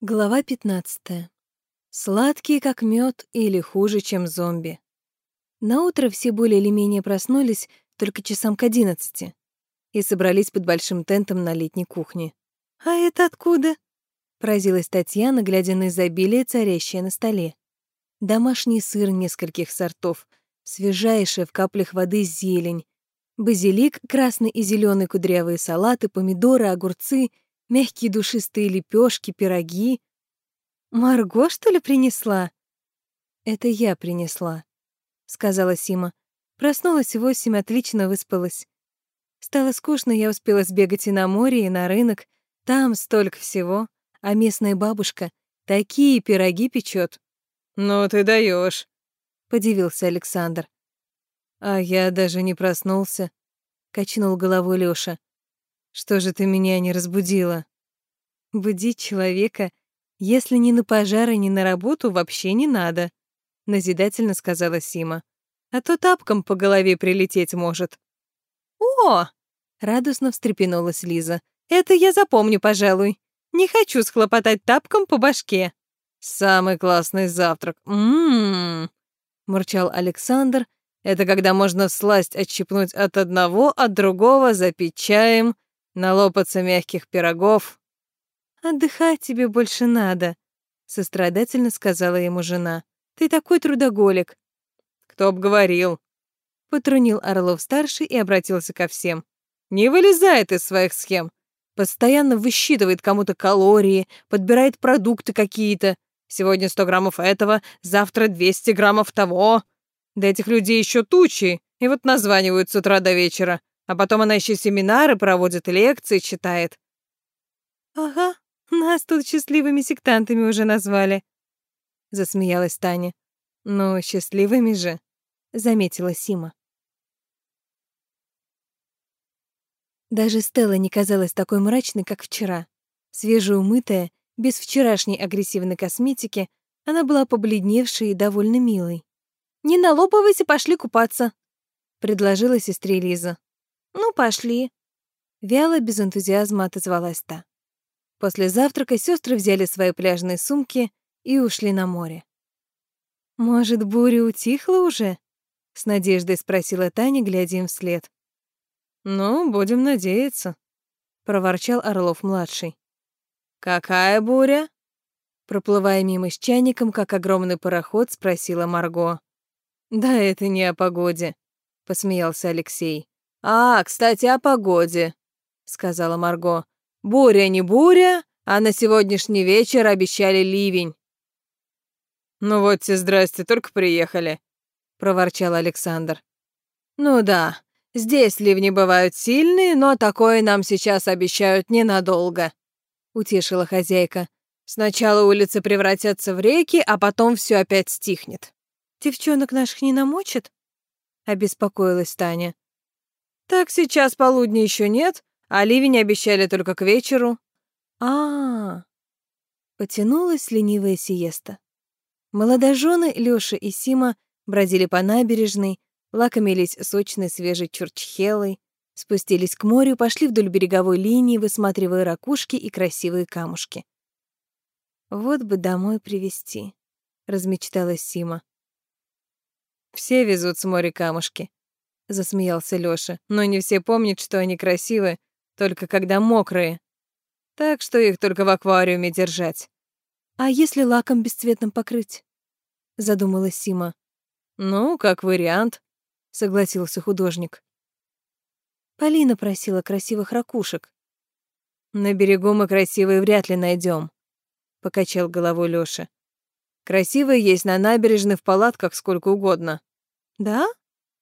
Глава 15. Сладкий, как мед, или хуже, чем зомби. На утро все более или менее проснулись только часам к одиннадцати и собрались под большим тентом на летней кухне. «А это откуда?» — поразилась Татьяна, глядя на изобилие, царящее на столе. Домашний сыр нескольких сортов, свежайшая в каплях воды зелень, базилик, красный и зеленый кудрявые салаты, помидоры, огурцы — мягкие душистые лепешки, пироги. Марго, что ли, принесла? Это я принесла, сказала Сима. Проснулась в восемь, отлично выспалась. Стало скучно, я успела сбегать и на море, и на рынок. Там столько всего, а местная бабушка такие пироги печет. «Ну ты даешь, подивился Александр. А я даже не проснулся, качнул головой Лёша. Что же ты меня не разбудила? Будить человека, если ни на пожары, ни на работу, вообще не надо, назидательно сказала Сима. А то тапком по голове прилететь может. О! радостно встрепенулась Лиза. Это я запомню, пожалуй. Не хочу схлопотать тапком по башке. Самый классный завтрак. Мм. мурчал Александр. Это когда можно сласть отщипнуть от одного, от другого, запить чаем налопаться мягких пирогов. «Отдыхать тебе больше надо», — сострадательно сказала ему жена. «Ты такой трудоголик». «Кто б говорил?» — потрунил Орлов-старший и обратился ко всем. «Не вылезает из своих схем. Постоянно высчитывает кому-то калории, подбирает продукты какие-то. Сегодня 100 граммов этого, завтра 200 граммов того. Да этих людей еще тучи, и вот названивают с утра до вечера. А потом она еще семинары проводит, лекции читает. Ага, нас тут счастливыми сектантами уже назвали. Засмеялась Таня. Ну, счастливыми же, заметила Сима. Даже Стелла не казалась такой мрачной, как вчера. Свежеумытая, без вчерашней агрессивной косметики, она была побледневшей и довольно милой. «Не налопывайся, пошли купаться», — предложила сестре Лиза. «Ну, пошли». Вяло, без энтузиазма отозвалась та. После завтрака сестры взяли свои пляжные сумки и ушли на море. «Может, буря утихла уже?» — с надеждой спросила Таня, глядя им вслед. «Ну, будем надеяться», — проворчал Орлов-младший. «Какая буря?» Проплывая мимо с чайником, как огромный пароход, спросила Марго. «Да это не о погоде», — посмеялся Алексей. «А, кстати, о погоде», — сказала Марго. «Буря не буря, а на сегодняшний вечер обещали ливень». «Ну вот те здрасте, только приехали», — проворчал Александр. «Ну да, здесь ливни бывают сильные, но такое нам сейчас обещают ненадолго», — утешила хозяйка. «Сначала улицы превратятся в реки, а потом все опять стихнет». «Девчонок наших не намочат?» — обеспокоилась Таня. Так сейчас полудня еще нет, а ливень обещали только к вечеру. А, -а, -а. потянулась ленивая сиеста. Молодожены Лёша и Сима бродили по набережной, лакомились сочной свежей чурчхелой, спустились к морю, пошли вдоль береговой линии, высматривая ракушки и красивые камушки. Вот бы домой привезти, размечталась Сима. Все везут с моря камушки, — засмеялся Лёша. «Но не все помнят, что они красивы, только когда мокрые. Так что их только в аквариуме держать». «А если лаком бесцветным покрыть?» — задумалась Сима. «Ну, как вариант», — согласился художник. Полина просила красивых ракушек. «На берегу мы красивые вряд ли найдем, покачал головой Лёша. «Красивые есть на набережной в палатках сколько угодно». «Да?»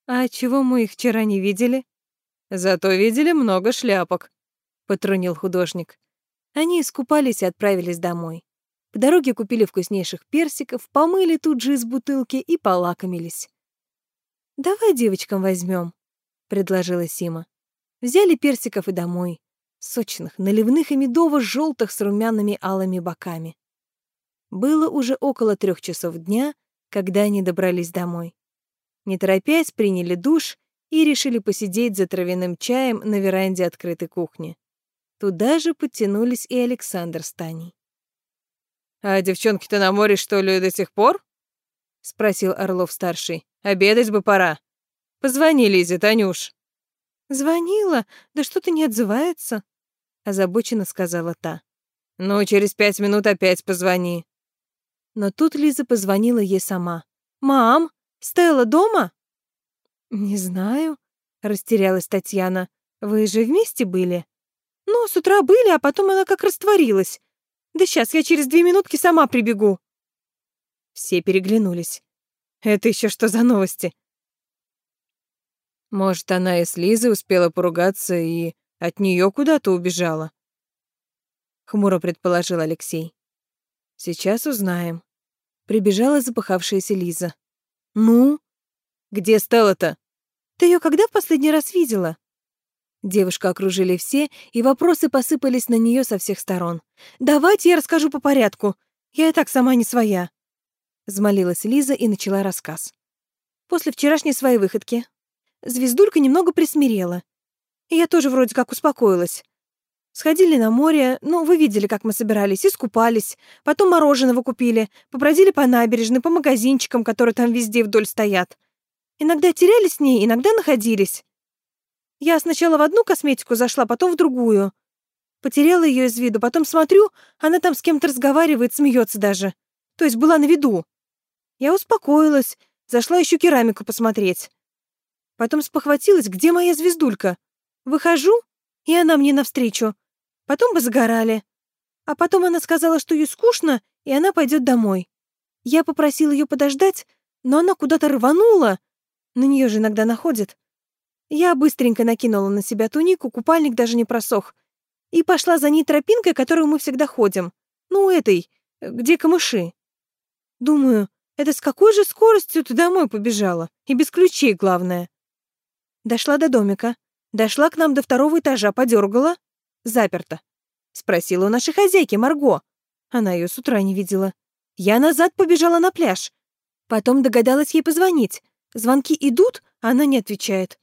«А чего мы их вчера не видели?» «Зато видели много шляпок», — потрунил художник. Они искупались и отправились домой. По дороге купили вкуснейших персиков, помыли тут же из бутылки и полакомились. «Давай девочкам возьмем, предложила Сима. Взяли персиков и домой. Сочных, наливных и медово-желтых с румяными алыми боками. Было уже около трех часов дня, когда они добрались домой. Не торопясь, приняли душ и решили посидеть за травяным чаем на веранде открытой кухни. Туда же подтянулись и Александр с Таней. «А девчонки-то на море, что ли, до сих пор?» — спросил Орлов-старший. «Обедать бы пора. Позвони Лизе, Танюш». «Звонила, да что-то не отзывается», — озабоченно сказала та. «Ну, через пять минут опять позвони». Но тут Лиза позвонила ей сама. «Мам, Стелла дома?» «Не знаю», — растерялась Татьяна. «Вы же вместе были?» «Ну, с утра были, а потом она как растворилась. Да сейчас я через две минутки сама прибегу». Все переглянулись. «Это еще что за новости?» Может, она и с Лизой успела поругаться и от нее куда-то убежала? Хмуро предположил Алексей. Сейчас узнаем. Прибежала запыхавшаяся Лиза. «Ну? Где Стелла-то?» «Ты ее когда в последний раз видела?» Девушку окружили все, и вопросы посыпались на нее со всех сторон. «Давайте я расскажу по порядку. Я и так сама не своя», — взмолилась Лиза и начала рассказ. «После вчерашней своей выходки звездулька немного присмирела. Я тоже вроде как успокоилась. Сходили на море, ну, вы видели, как мы собирались, искупались, потом мороженого купили, побродили по набережной, по магазинчикам, которые там везде вдоль стоят. Иногда терялись с ней, иногда находились. Я сначала в одну косметику зашла, потом в другую. Потеряла ее из виду, потом смотрю, она там с кем-то разговаривает, смеется даже. То есть была на виду. Я успокоилась, зашла еще керамику посмотреть. Потом спохватилась, где моя звездулька. Выхожу, и она мне навстречу. Потом бы загорали. А потом она сказала, что ей скучно, и она пойдет домой. Я попросила ее подождать, но она куда-то рванула. На нее же иногда находят. Я быстренько накинула на себя тунику, купальник даже не просох. И пошла за ней тропинкой, которую мы всегда ходим. Ну, этой, где камыши. Думаю, это с какой же скоростью ты домой побежала? И без ключей, главное. Дошла до домика. Дошла к нам до второго этажа, подергала. Заперто. Спросила у нашей хозяйки, Марго. Она ее с утра не видела. Я назад побежала на пляж. Потом догадалась ей позвонить. Звонки идут, а она не отвечает.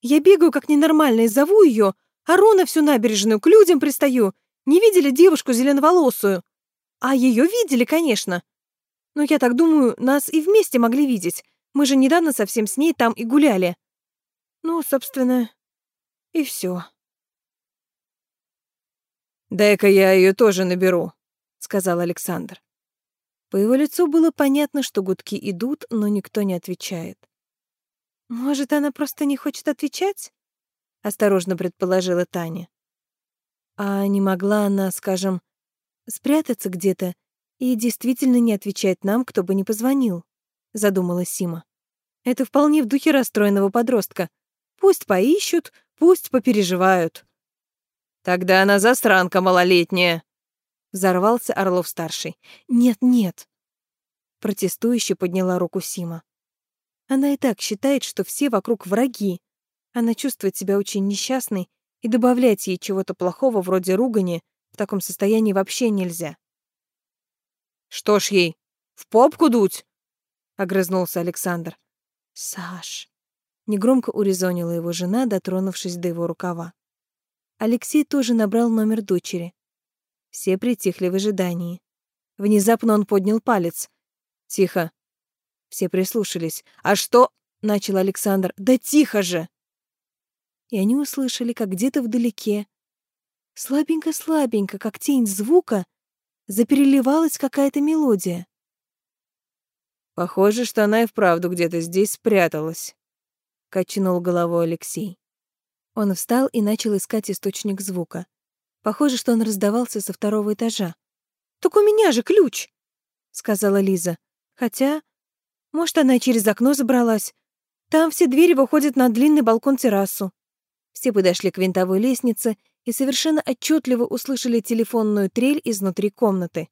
Я бегаю как ненормальная, зову ее, ору на всю набережную, к людям пристаю. Не видели девушку зеленоволосую? А ее видели, конечно. Но я так думаю, нас и вместе могли видеть. Мы же недавно совсем с ней там и гуляли. Ну, собственно, и все. «Дай-ка я ее тоже наберу», — сказал Александр. По его лицу было понятно, что гудки идут, но никто не отвечает. «Может, она просто не хочет отвечать?» — осторожно предположила Таня. «А не могла она, скажем, спрятаться где-то и действительно не отвечать нам, кто бы ни позвонил?» — задумала Сима. «Это вполне в духе расстроенного подростка. Пусть поищут, пусть попереживают». Тогда она застранка малолетняя. Взорвался Орлов-старший. Нет, нет. Протестующе подняла руку Сима. Она и так считает, что все вокруг враги. Она чувствует себя очень несчастной, и добавлять ей чего-то плохого вроде ругани в таком состоянии вообще нельзя. «Что ж ей, в попку дуть?» — огрызнулся Александр. «Саш», — негромко урезонила его жена, дотронувшись до его рукава. Алексей тоже набрал номер дочери. Все притихли в ожидании. Внезапно он поднял палец. «Тихо». Все прислушались. «А что?» — начал Александр. «Да тихо же!» И они услышали, как где-то вдалеке, слабенько-слабенько, как тень звука, запереливалась какая-то мелодия. «Похоже, что она и вправду где-то здесь спряталась», — качнул головой Алексей. Он встал и начал искать источник звука. Похоже, что он раздавался со второго этажа. «Так у меня же ключ!» — сказала Лиза. «Хотя, может, она и через окно забралась. Там все двери выходят на длинный балкон-террасу». Все подошли к винтовой лестнице и совершенно отчетливо услышали телефонную трель изнутри комнаты.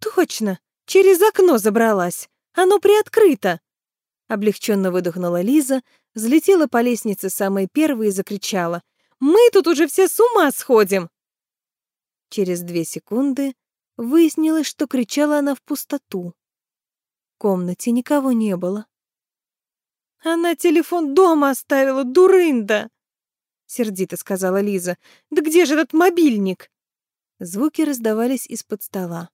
«Точно! Через окно забралась! Оно приоткрыто!» Облегченно выдохнула Лиза, взлетела по лестнице самой первой и закричала. «Мы тут уже все с ума сходим!» Через две секунды выяснилось, что кричала она в пустоту. В комнате никого не было. «Она телефон дома оставила, дурында!» — сердито сказала Лиза. «Да где же этот мобильник?» Звуки раздавались из-под стола.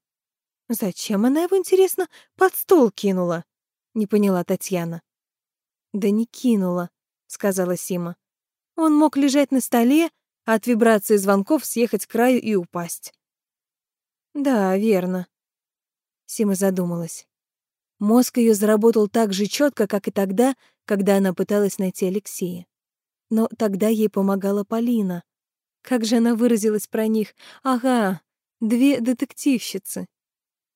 Зачем она его, интересно, под стол кинула? Не поняла Татьяна. Да не кинула, сказала Сима. Он мог лежать на столе, а от вибрации звонков съехать к краю и упасть. Да, верно. Сима задумалась. Мозг ее заработал так же четко, как и тогда, когда она пыталась найти Алексея. Но тогда ей помогала Полина. Как же она выразилась про них? Ага, две детективщицы.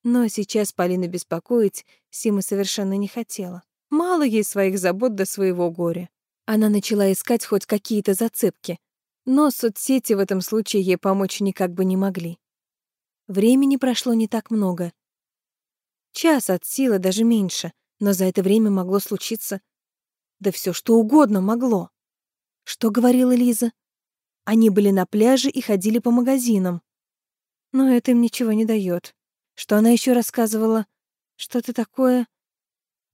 Но сейчас Полину беспокоить Сима совершенно не хотела. Мало ей своих забот до своего горя. Она начала искать хоть какие-то зацепки, но соцсети в этом случае ей помочь никак бы не могли. Времени прошло не так много. Час от силы, даже меньше, но за это время могло случиться... Да все что угодно могло. Что говорила Лиза? Они были на пляже и ходили по магазинам. Но это им ничего не дает. Что она еще рассказывала? Что-то такое...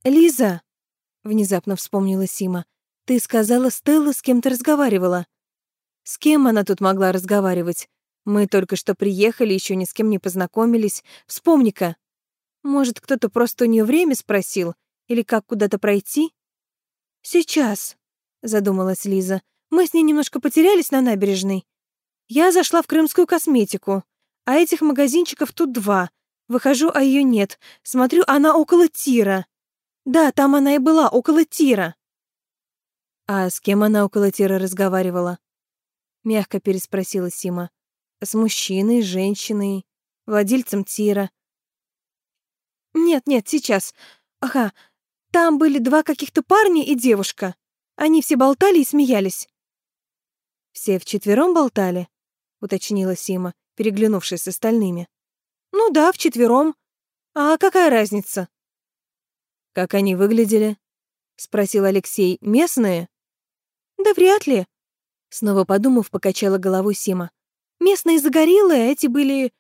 «Лиза!» — внезапно вспомнила Сима. «Ты сказала, Стелла с кем-то разговаривала». «С кем она тут могла разговаривать? Мы только что приехали, еще ни с кем не познакомились. Вспомни-ка!» Может, кто-то просто у нее время спросил? Или как куда-то пройти? Сейчас, задумалась Лиза. Мы с ней немножко потерялись на набережной. Я зашла в крымскую косметику, а этих магазинчиков тут два. Выхожу, а ее нет. Смотрю, она около тира. Да, там она и была, около тира. А с кем она около тира разговаривала? Мягко переспросила Сима. С мужчиной, женщиной, владельцем тира. Нет, нет, сейчас. Ага, там были два каких-то парня и девушка. Они все болтали и смеялись. Все вчетвером болтали? уточнила Сима, переглянувшись с остальными. Ну да, вчетвером. А какая разница? Как они выглядели? спросил Алексей. Местные? Да вряд ли. Снова подумав, покачала головой Сима. Местные загорелые, а эти были...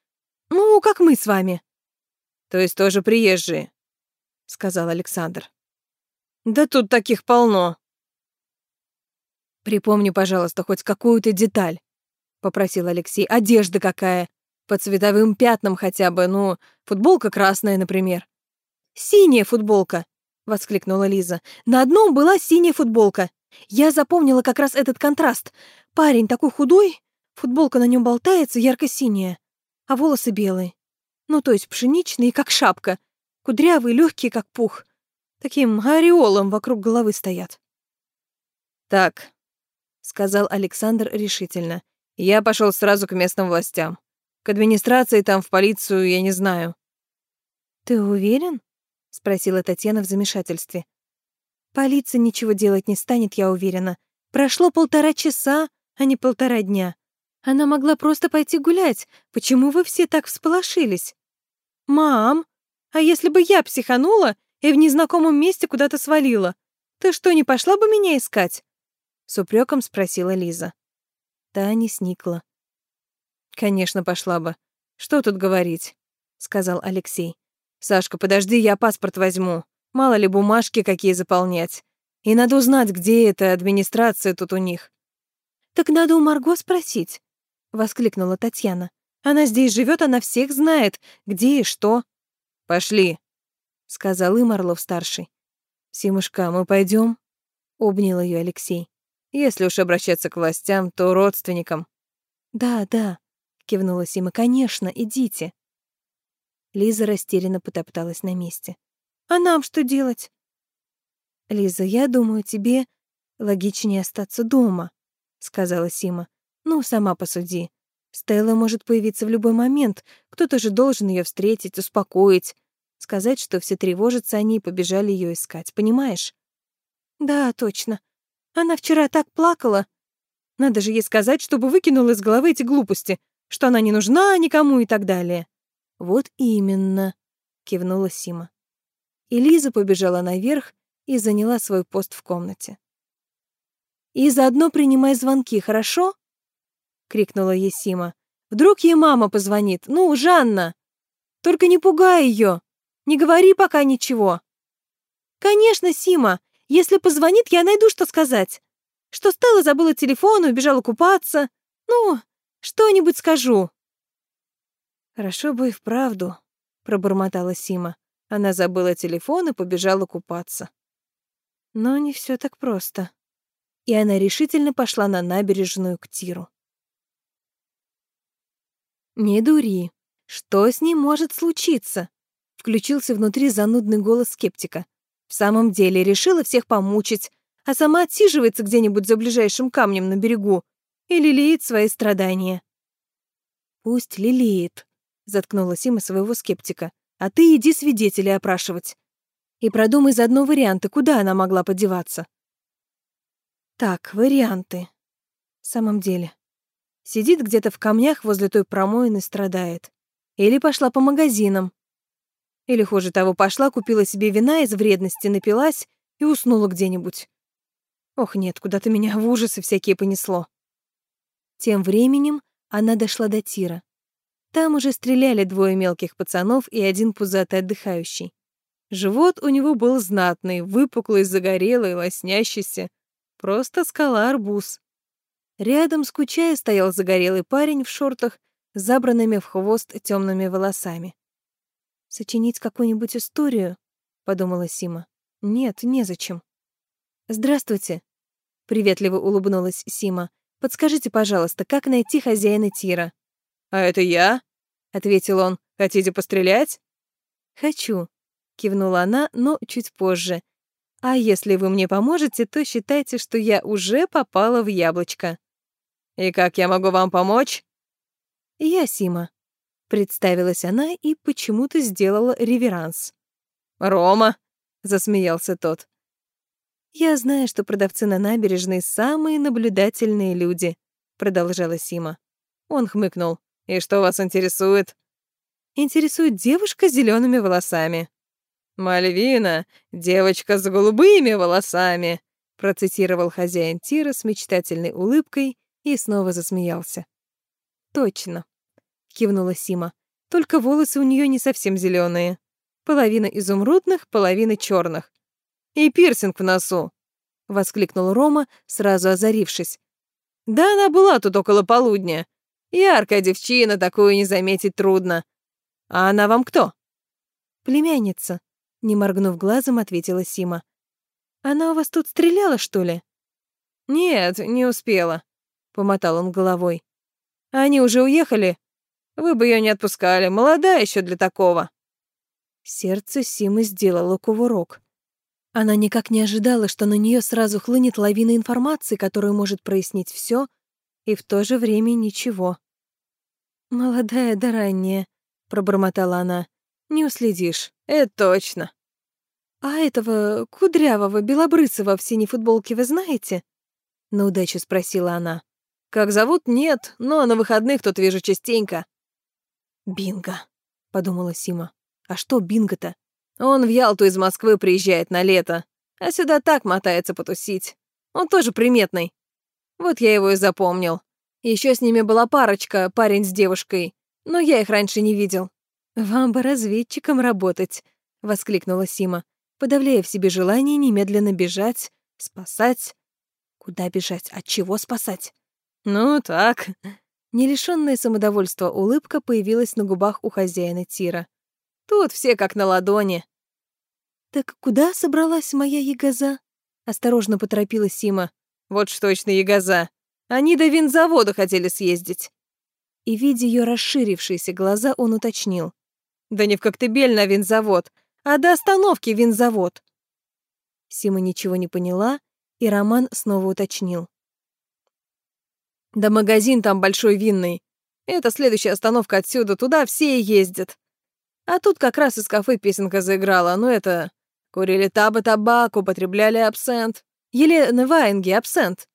Ну, как мы с вами. То есть тоже приезжие, сказал Александр. Да тут таких полно. Припомни, пожалуйста, хоть какую-то деталь, попросил Алексей. Одежда какая? По цветовым пятнам хотя бы, ну, футболка красная, например. Синяя футболка, воскликнула Лиза. На одном была синяя футболка. Я запомнила как раз этот контраст. Парень такой худой, футболка на нем болтается, ярко-синяя, а волосы белые. Ну, то есть пшеничные, как шапка. Кудрявые, легкие, как пух. Таким ореолом вокруг головы стоят. «Так», — сказал Александр решительно, — «я пошел сразу к местным властям. К администрации, там, в полицию, я не знаю». «Ты уверен?» — спросила Татьяна в замешательстве. «Полиция ничего делать не станет, я уверена. Прошло полтора часа, а не полтора дня. Она могла просто пойти гулять. Почему вы все так всполошились? Мам, а если бы я психанула и в незнакомом месте куда-то свалила? Ты что, не пошла бы меня искать? С упреком спросила Лиза. Та не сникла. Конечно, пошла бы. Что тут говорить? сказал Алексей. Сашка, подожди, я паспорт возьму. Мало ли бумажки какие заполнять. И надо узнать, где эта администрация тут у них. Так надо у Марго спросить воскликнула Татьяна. Она здесь живет, она всех знает, где и что. Пошли, сказал им Орлов-старший. Симушка, мы пойдем? обнял ее Алексей. Если уж обращаться к властям, то родственникам. Да, да, кивнула Сима. Конечно, идите. Лиза растерянно потопталась на месте. А нам что делать? Лиза, я думаю, тебе логичнее остаться дома, сказала Сима. Ну, сама посуди. Стелла может появиться в любой момент. Кто-то же должен ее встретить, успокоить. Сказать, что все тревожатся, они и побежали ее искать, понимаешь? Да, точно. Она вчера так плакала. Надо же ей сказать, чтобы выкинула из головы эти глупости, что она не нужна никому и так далее. Вот именно, кивнула Сима. И побежала наверх и заняла свой пост в комнате. И заодно принимай звонки, хорошо? — крикнула Есима. «Вдруг ей мама позвонит? Ну, Жанна! Только не пугай ее! Не говори пока ничего!» «Конечно, Сима! Если позвонит, я найду, что сказать. Что Стелла забыла телефон и убежала купаться. Ну, что-нибудь скажу». «Хорошо бы и вправду», — пробормотала Сима. Она забыла телефон и побежала купаться. Но не все так просто. И она решительно пошла на набережную к Тиру. «Не дури. Что с ним может случиться?» Включился внутри занудный голос скептика. В самом деле решила всех помучить, а сама отсиживается где-нибудь за ближайшим камнем на берегу и лелеет свои страдания. «Пусть лелеет», — заткнула Сима своего скептика. «А ты иди свидетелей опрашивать. И продумай заодно варианты, куда она могла подеваться». Так, варианты. В самом деле. Сидит где-то в камнях возле той промоины, страдает. Или пошла по магазинам. Или, хуже того, пошла, купила себе вина из вредности, напилась и уснула где-нибудь. Ох, нет, куда-то меня в ужасы всякие понесло. Тем временем она дошла до тира. Там уже стреляли двое мелких пацанов и один пузатый отдыхающий. Живот у него был знатный, выпуклый, загорелый, лоснящийся. Просто скала-арбуз. Рядом, скучая, стоял загорелый парень в шортах, забранными в хвост темными волосами. «Сочинить какую-нибудь историю?» — подумала Сима. «Нет, незачем». «Здравствуйте», — приветливо улыбнулась Сима. «Подскажите, пожалуйста, как найти хозяина тира?» «А это я?» — ответил он. «Хотите пострелять?» «Хочу», — кивнула она, но чуть позже. «А если вы мне поможете, то считайте, что я уже попала в яблочко». «И как я могу вам помочь?» «Я Сима», — представилась она и почему-то сделала реверанс. «Рома», — засмеялся тот. «Я знаю, что продавцы на набережной самые наблюдательные люди», — продолжала Сима. Он хмыкнул. «И что вас интересует?» «Интересует девушка с зелеными волосами». «Мальвина, девочка с голубыми волосами», — процитировал хозяин тира с мечтательной улыбкой и снова засмеялся. «Точно», — кивнула Сима. «Только волосы у нее не совсем зеленые. Половина изумрудных, половина черных. И пирсинг в носу», — воскликнул Рома, сразу озарившись. «Да она была тут около полудня. Яркая девчина, такую не заметить трудно. А она вам кто?» «Племянница», — не моргнув глазом, ответила Сима. «Она у вас тут стреляла, что ли?» «Нет, не успела», помотал он головой. Они уже уехали? Вы бы ее не отпускали, молодая еще для такого. Сердце Симы сделало кувырок. Она никак не ожидала, что на нее сразу хлынет лавина информации, которая может прояснить все, и в то же время ничего. «Молодая да ранняя», — пробормотала она. «Не уследишь». «Это точно». «А этого кудрявого, белобрысого в синей футболке вы знаете?» — на удачу спросила она. Как зовут, нет, но на выходных тут вижу частенько. Бинго, подумала Сима. А что Бинго-то? Он в Ялту из Москвы приезжает на лето, а сюда так мотается потусить. Он тоже приметный. Вот я его и запомнил. Еще с ними была парочка, парень с девушкой, но я их раньше не видел. «Вам бы разведчиком работать», — воскликнула Сима, подавляя в себе желание немедленно бежать, спасать. Куда бежать? От чего спасать? «Ну, так». Не лишённая самодовольства улыбка появилась на губах у хозяина тира. «Тут все как на ладони». «Так куда собралась моя ягоза?» Осторожно поторопила Сима. «Вот ж точно ягоза. Они до винзавода хотели съездить». И, видя её расширившиеся глаза, он уточнил. «Да не в Коктебель на винзавод, а до остановки винзавод». Сима ничего не поняла, и Роман снова уточнил. Да магазин там большой винный. Это следующая остановка отсюда, туда все и ездят. А тут как раз из кафе песенка заиграла, ну это... Курили таба табак, употребляли абсент. Елена Ваенги, абсент.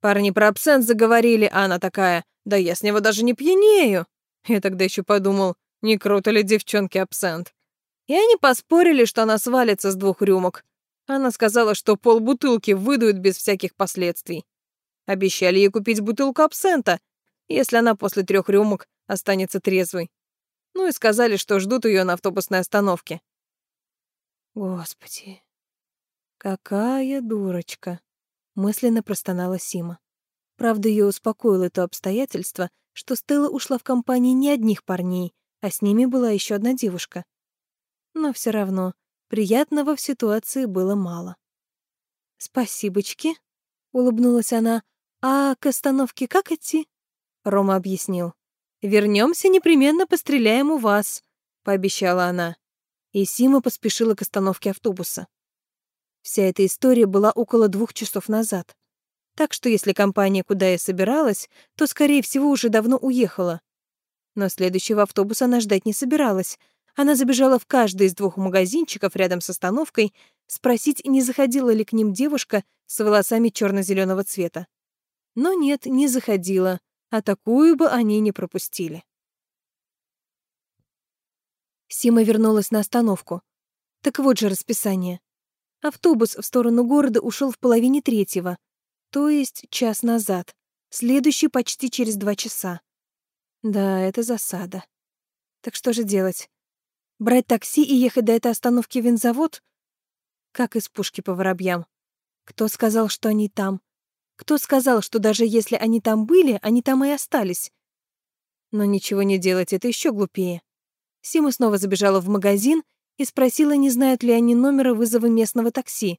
Парни про абсент заговорили, а она такая, да я с него даже не пьянею. Я тогда еще подумал, не круто ли девчонки абсент. И они поспорили, что она свалится с двух рюмок. Она сказала, что полбутылки выдуют без всяких последствий. Обещали ей купить бутылку абсента, если она после трех рюмок останется трезвой. Ну и сказали, что ждут ее на автобусной остановке. Господи, какая дурочка, мысленно простонала Сима. Правда, ее успокоило то обстоятельство, что Стелла ушла в компании не одних парней, а с ними была еще одна девушка. Но все равно приятного в ситуации было мало. «Спасибочки», — улыбнулась она. «А к остановке как идти?» Рома объяснил. Вернемся, непременно постреляем у вас», — пообещала она. И Сима поспешила к остановке автобуса. Вся эта история была около двух часов назад. Так что если компания, куда я собиралась, то, скорее всего, уже давно уехала. Но следующего автобуса она ждать не собиралась. Она забежала в каждый из двух магазинчиков рядом с остановкой спросить, не заходила ли к ним девушка с волосами черно зеленого цвета. Но нет, не заходила, а такую бы они не пропустили. Сима вернулась на остановку. Так вот же расписание. Автобус в сторону города ушел в половине третьего, то есть час назад, следующий почти через два часа. Да, это засада. Так что же делать? Брать такси и ехать до этой остановки винзавод? Как из пушки по воробьям. Кто сказал, что они там? Кто сказал, что даже если они там были, они там и остались? Но ничего не делать — это еще глупее. Сима снова забежала в магазин и спросила, не знают ли они номера вызова местного такси.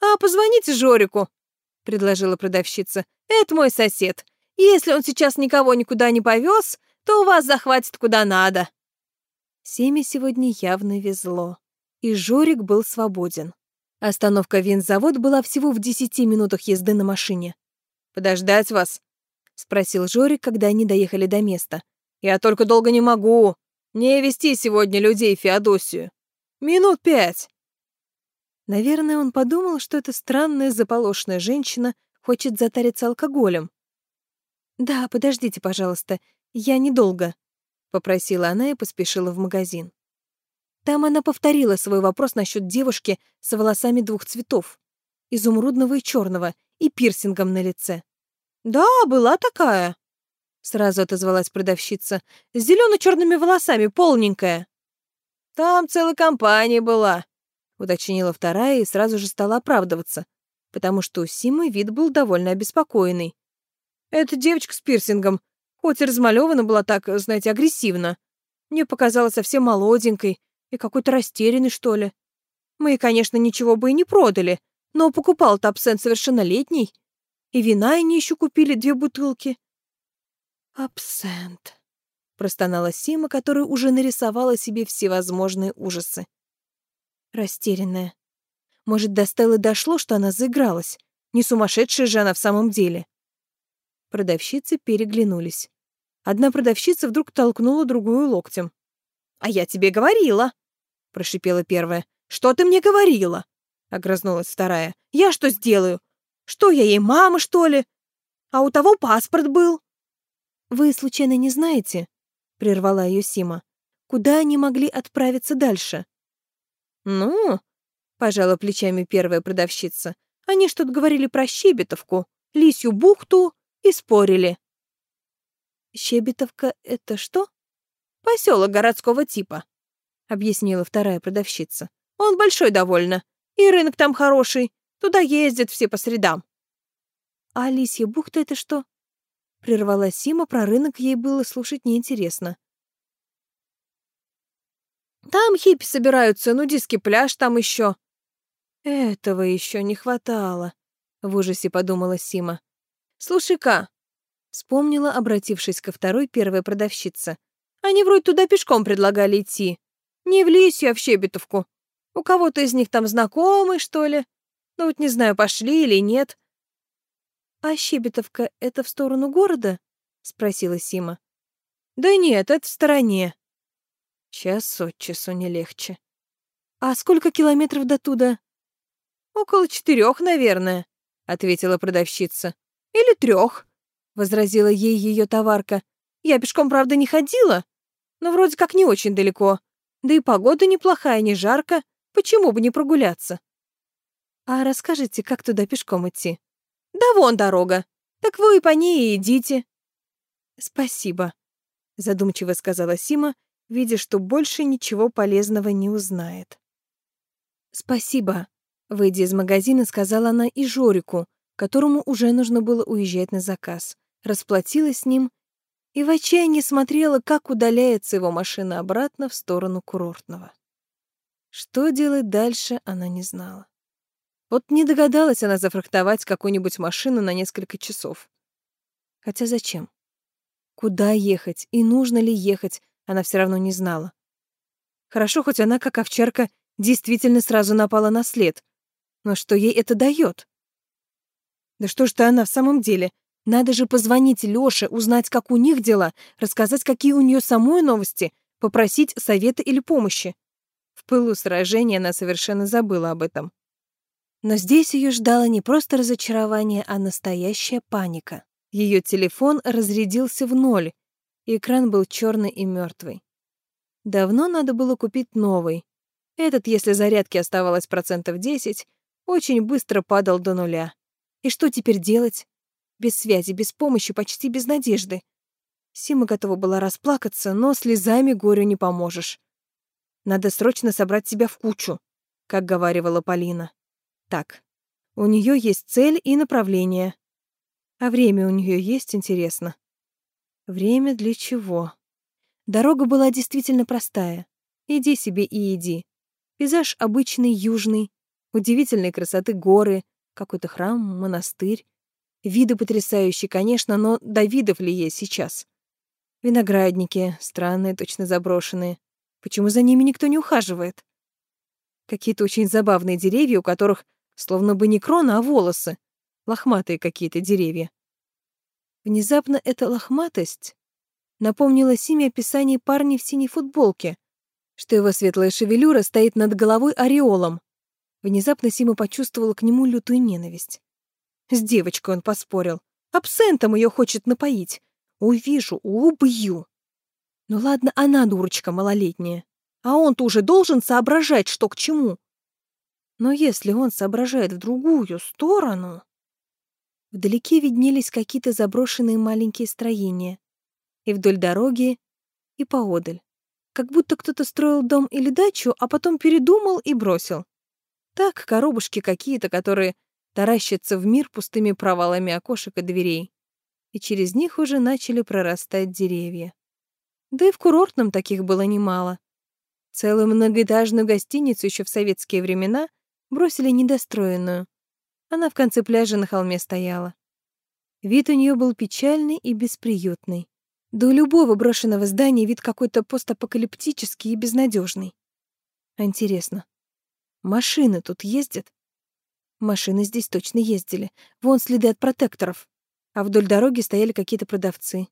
«А, позвоните Жорику», — предложила продавщица. «Это мой сосед. Если он сейчас никого никуда не повез, то у вас захватит куда надо». Семе сегодня явно везло, и Жорик был свободен. Остановка винзавод была всего в десяти минутах езды на машине. «Подождать вас?» — спросил Жорик, когда они доехали до места. «Я только долго не могу. Не вести сегодня людей в Феодосию. Минут пять. Наверное, он подумал, что эта странная заполошенная женщина хочет затариться алкоголем. «Да, подождите, пожалуйста, я недолго», — попросила она и поспешила в магазин. Там она повторила свой вопрос насчет девушки с волосами двух цветов — изумрудного и черного, и пирсингом на лице. «Да, была такая», — сразу отозвалась продавщица, — «с зелено-черными волосами, полненькая». «Там целая компания была», — уточнила вторая и сразу же стала оправдываться, потому что у Симы вид был довольно обеспокоенный. «Эта девочка с пирсингом, хоть и размалевана была так, знаете, агрессивно, мне показалась совсем молоденькой и какой-то растерянной, что ли. Мы, конечно, ничего бы и не продали, но покупал Тапсен совершеннолетний, и вина они еще купили две бутылки». «Абсент», простонала Сима, которая уже нарисовала себе всевозможные ужасы. Растерянная. Может, до Стеллы дошло, что она заигралась? Не сумасшедшая же она в самом деле. Продавщицы переглянулись. Одна продавщица вдруг толкнула другую локтем. «А я тебе говорила!» — прошипела первая. «Что ты мне говорила?» — огрызнулась вторая. «Я что сделаю? Что я ей, мама, что ли? А у того паспорт был». «Вы, случайно, не знаете?» — прервала ее Сима. «Куда они могли отправиться дальше?» «Ну...» — пожала плечами первая продавщица. «Они что-то говорили про Щебетовку, Лисью бухту и спорили». «Щебетовка — это что?» «Поселок городского типа», — объяснила вторая продавщица. «Он большой довольно, и рынок там хороший, туда ездят все по средам». «А Лисья бухта — это что?» Прервала Сима, про рынок ей было слушать неинтересно. «Там хиппи собираются, нудистский пляж там еще. «Этого еще не хватало», — в ужасе подумала Сима. «Слушай-ка», — вспомнила, обратившись ко второй первой продавщице. «Они вроде туда пешком предлагали идти. Не в Лисью, а в Щебетовку. У кого-то из них там знакомый, что ли? Ну вот не знаю, пошли или нет. «А Щебетовка — это в сторону города?» — спросила Сима. «Да нет, это в стороне». Час от часу не легче. «А сколько километров до туда?» «Около четырех, наверное», — ответила продавщица. «Или трех», — возразила ей ее товарка. «Я пешком, правда, не ходила, но вроде как не очень далеко. Да и погода неплохая, не жарко. Почему бы не прогуляться?» «А расскажите, как туда пешком идти?» Да вон дорога. Так вы и по ней и идите. Спасибо, задумчиво сказала Сима, видя, что больше ничего полезного не узнает. Спасибо, выйдя из магазина, сказала она и Жорику, которому уже нужно было уезжать на заказ. Расплатилась с ним и в отчаянии смотрела, как удаляется его машина обратно в сторону курортного. Что делать дальше, она не знала. Вот не догадалась она зафрахтовать какую-нибудь машину на несколько часов. Хотя зачем? Куда ехать и нужно ли ехать, она все равно не знала. Хорошо, хоть она, как овчарка, действительно сразу напала на след. Но что ей это дает? Да что ж-то она в самом деле? Надо же позвонить Лёше, узнать, как у них дела, рассказать, какие у нее самой новости, попросить совета или помощи. В пылу сражения она совершенно забыла об этом. Но здесь ее ждало не просто разочарование, а настоящая паника. Ее телефон разрядился в ноль, и экран был черный и мертвый. Давно надо было купить новый. Этот, если зарядки оставалось процентов 10, очень быстро падал до нуля. И что теперь делать? Без связи, без помощи, почти без надежды. Сима готова была расплакаться, но слезами горю не поможешь. Надо срочно собрать себя в кучу, как говаривала Полина. Так, у нее есть цель и направление. А время у нее есть, интересно. Время для чего? Дорога была действительно простая. Иди себе и иди. Пейзаж обычный, южный, удивительной красоты горы, какой-то храм, монастырь. Виды потрясающие, конечно, но до видов ли есть сейчас? Виноградники, странные, точно заброшенные. Почему за ними никто не ухаживает? Какие-то очень забавные деревья, у которых Словно бы не крона, а волосы. Лохматые какие-то деревья. Внезапно эта лохматость напомнила Симе описание парня в синей футболке, что его светлая шевелюра стоит над головой ореолом. Внезапно Сима почувствовала к нему лютую ненависть. С девочкой он поспорил. Абсентом ее хочет напоить. Увижу, убью. Ну ладно, она дурочка малолетняя. А он-то уже должен соображать, что к чему. Но если он соображает в другую сторону... Вдалеке виднелись какие-то заброшенные маленькие строения. И вдоль дороги, и поодаль. Как будто кто-то строил дом или дачу, а потом передумал и бросил. Так, коробушки какие-то, которые таращатся в мир пустыми провалами окошек и дверей. И через них уже начали прорастать деревья. Да и в курортном таких было немало. Целую многоэтажную гостиницу еще в советские времена бросили недостроенную. Она в конце пляжа на холме стояла. Вид у нее был печальный и бесприютный. Да у любого брошенного здания вид какой-то постапокалиптический и безнадежный. Интересно, машины тут ездят? Машины здесь точно ездили. Вон следы от протекторов. А вдоль дороги стояли какие-то продавцы.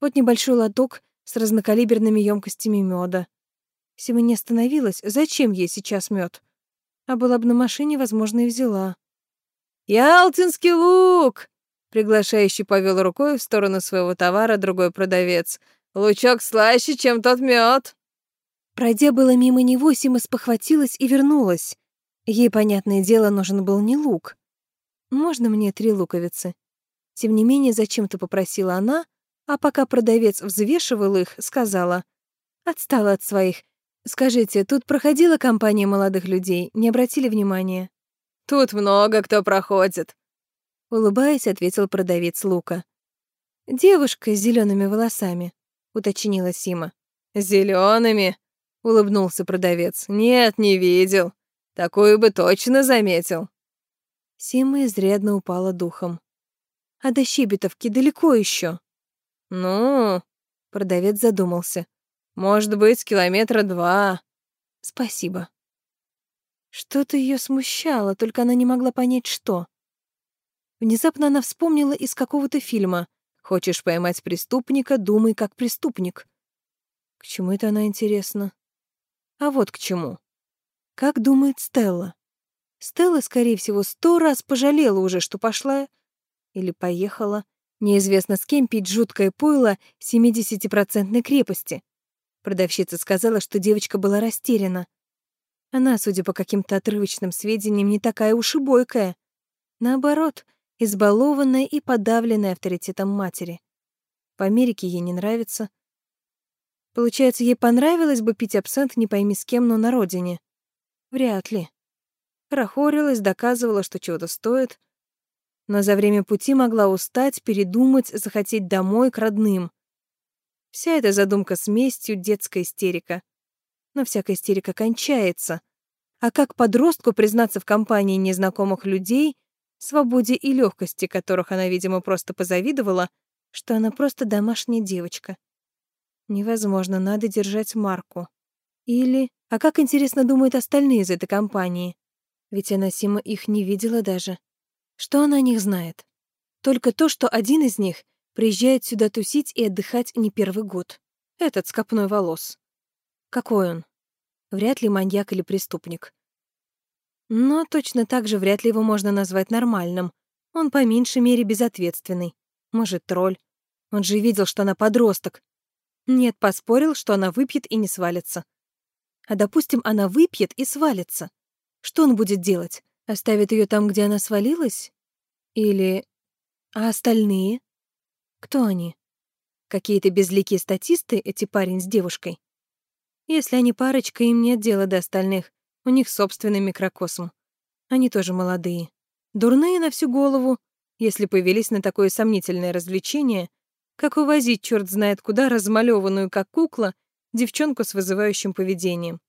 Вот небольшой лоток с разнокалиберными емкостями меда. Сима не остановилась. Зачем ей сейчас мед? А была бы на машине, возможно, и взяла. «Ялтинский лук!» Приглашающий повел рукой в сторону своего товара другой продавец. «Лучок слаще, чем тот мед. Пройдя было мимо него, Сима спохватилась и вернулась. Ей, понятное дело, нужен был не лук. «Можно мне три луковицы?» Тем не менее, зачем-то попросила она, а пока продавец взвешивал их, сказала. Отстала от своих. Скажите, тут проходила компания молодых людей, не обратили внимания? Тут много кто проходит. Улыбаясь, ответил продавец лука. Девушка с зелеными волосами, уточнила Сима. Зелеными? улыбнулся продавец. Нет, не видел. Такую бы точно заметил. Сима изрядно упала духом. А до Щебетовки далеко еще. Ну, продавец задумался. Может быть, километра два. Спасибо. Что-то ее смущало, только она не могла понять, что. Внезапно она вспомнила из какого-то фильма. «Хочешь поймать преступника, думай как преступник». К чему это она интересна? А вот к чему. Как думает Стелла? Стелла, скорее всего, сто раз пожалела уже, что пошла или поехала. Неизвестно с кем пить жуткое пойло 70-процентной крепости. Продавщица сказала, что девочка была растеряна. Она, судя по каким-то отрывочным сведениям, не такая уж и бойкая. Наоборот, избалованная и подавленная авторитетом матери. В Америке ей не нравится. Получается, ей понравилось бы пить абсент не пойми с кем, но на родине. Вряд ли. Хорохорилась, доказывала, что чего-то стоит. Но за время пути могла устать, передумать, захотеть домой к родным. Вся эта задумка с местью — детская истерика. Но всякая истерика кончается. А как подростку признаться в компании незнакомых людей, свободе и легкости, которых она, видимо, просто позавидовала, что она просто домашняя девочка? Невозможно, надо держать марку. Или... А как, интересно, думают остальные из этой компании? Ведь она Сима их не видела даже. Что она о них знает? Только то, что один из них приезжает сюда тусить и отдыхать не первый год. Этот с копной волос. Какой он? Вряд ли маньяк или преступник. Но точно так же вряд ли его можно назвать нормальным. Он по меньшей мере безответственный. Может, тролль. Он же видел, что она подросток. Нет, поспорил, что она выпьет и не свалится. А допустим, она выпьет и свалится. Что он будет делать? Оставит ее там, где она свалилась? Или... А остальные? Кто они? Какие-то безликие статисты, эти парень с девушкой? Если они парочка, им нет дела до остальных. У них собственный микрокосм. Они тоже молодые. Дурные на всю голову, если повелись на такое сомнительное развлечение, как увозить черт знает куда размалеванную, как кукла, девчонку с вызывающим поведением.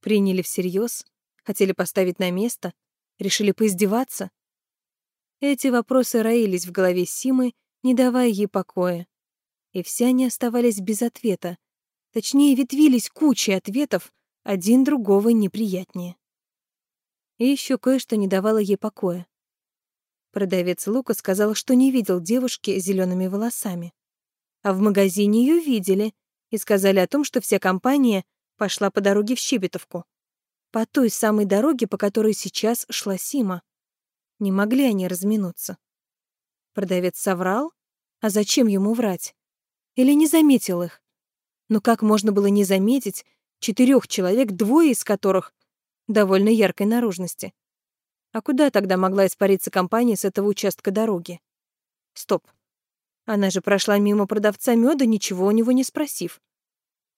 Приняли всерьез, хотели поставить на место, решили поиздеваться. Эти вопросы роились в голове Симы, не давая ей покоя. И все они оставались без ответа. Точнее, ветвились кучей ответов, один другого неприятнее. И еще кое-что не давало ей покоя. Продавец Лука сказал, что не видел девушки с зелеными волосами. А в магазине ее видели и сказали о том, что вся компания пошла по дороге в Щебетовку. По той самой дороге, по которой сейчас шла Сима. Не могли они разминуться. Продавец соврал? А зачем ему врать? Или не заметил их? Но как можно было не заметить четырех человек, двое из которых довольно яркой наружности? А куда тогда могла испариться компания с этого участка дороги? Стоп. Она же прошла мимо продавца меда, ничего у него не спросив.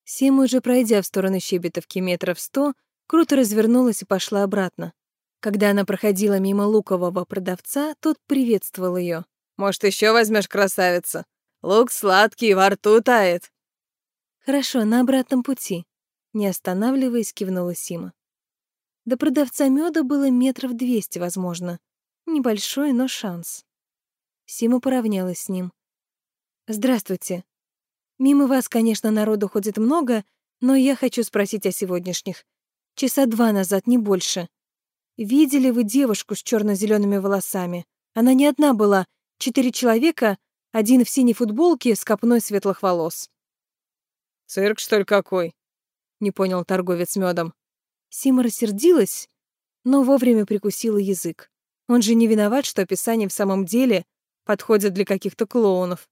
Сима, уже пройдя в сторону Щебетовки метров сто, круто развернулась и пошла обратно. Когда она проходила мимо лукового продавца, тот приветствовал ее. «Может, еще возьмешь, красавица? Лук сладкий, во рту тает». «Хорошо, на обратном пути», — не останавливаясь, кивнула Сима. До продавца меда было метров двести, возможно. Небольшой, но шанс. Сима поравнялась с ним. «Здравствуйте. Мимо вас, конечно, народу ходит много, но я хочу спросить о сегодняшних. Часа два назад, не больше. Видели вы девушку с черно-зелеными волосами? Она не одна была, четыре человека, один в синей футболке с копной светлых волос. «Цирк, что ли, какой?» — не понял торговец медом. Сима рассердилась, но вовремя прикусила язык. Он же не виноват, что описание в самом деле подходит для каких-то клоунов.